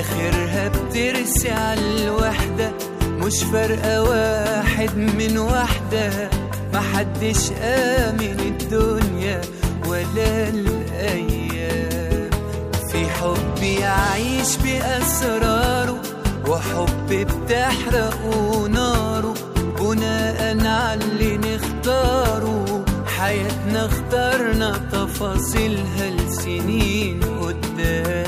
آخرها بترسي على الوحدة مش فارقة واحد من واحدة. محدش آمن الدنيا ولا الأيام. في حب يعيش بأسراره وحب بتحرقه ناره بناء على اللي نختاره حياتنا اخترنا تفاصيلها لسنين قدام.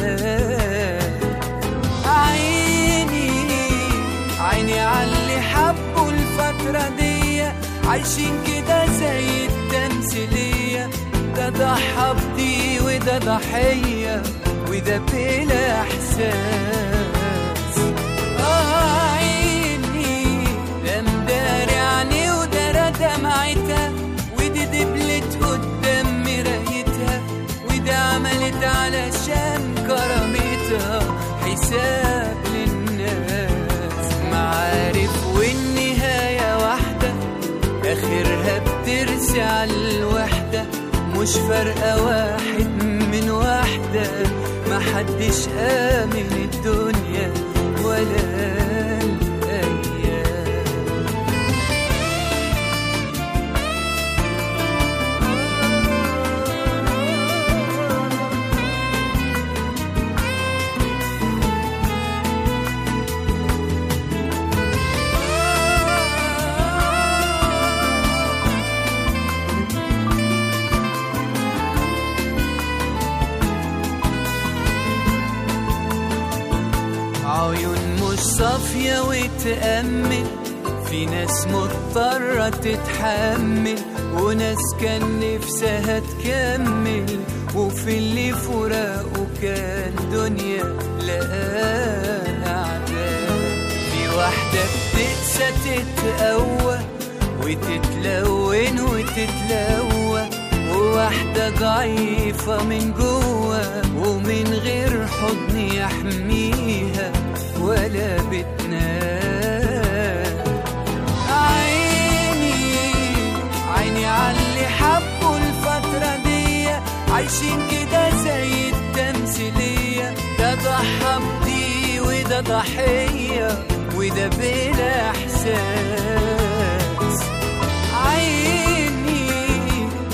الفترة دي عايشين كده زي التمثيلية ده ضحى بدي وده ضحية وده بلا إحساس. آه عيني ده مداري عني وده دمعتها ودي دبلت قدام مرايتها. وده عملت علشان كرامتها. حساب. على الوحدة مش فارقة واحد من واحدة. محدش آمن الدنيا. عيون مش صافية وتأمل في ناس مضطرة تتحمل وناس كان نفسها تكمل. وفي اللي فراقه كان دنيا لقاه أعداء. في واحدة بتقسى تتقوى وتتلون وتتلوى. وواحدة ضعيفة من جوه ومن غير حضن يحميها. عاللي حبوا الفترة دي. عايشين كده زي التمثيلية ده ضحى بدي وده ضحية وده بلا إحساس. عيني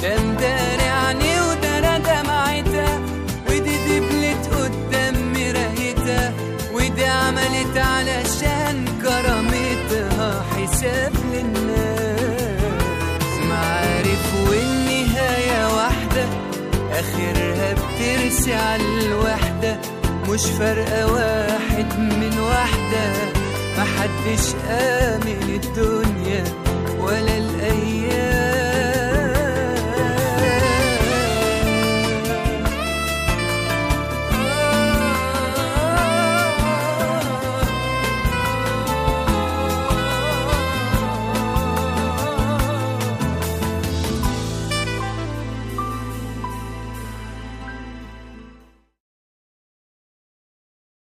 ده مداري عني وده دمعتها. ودي دبلت قدام مرايتها ودي عملت علشان كرامتها حساب. آخرها بترسي على الوحدة مش فارقة واحد من واحدة. محدش آمن الدنيا ولا الأيام.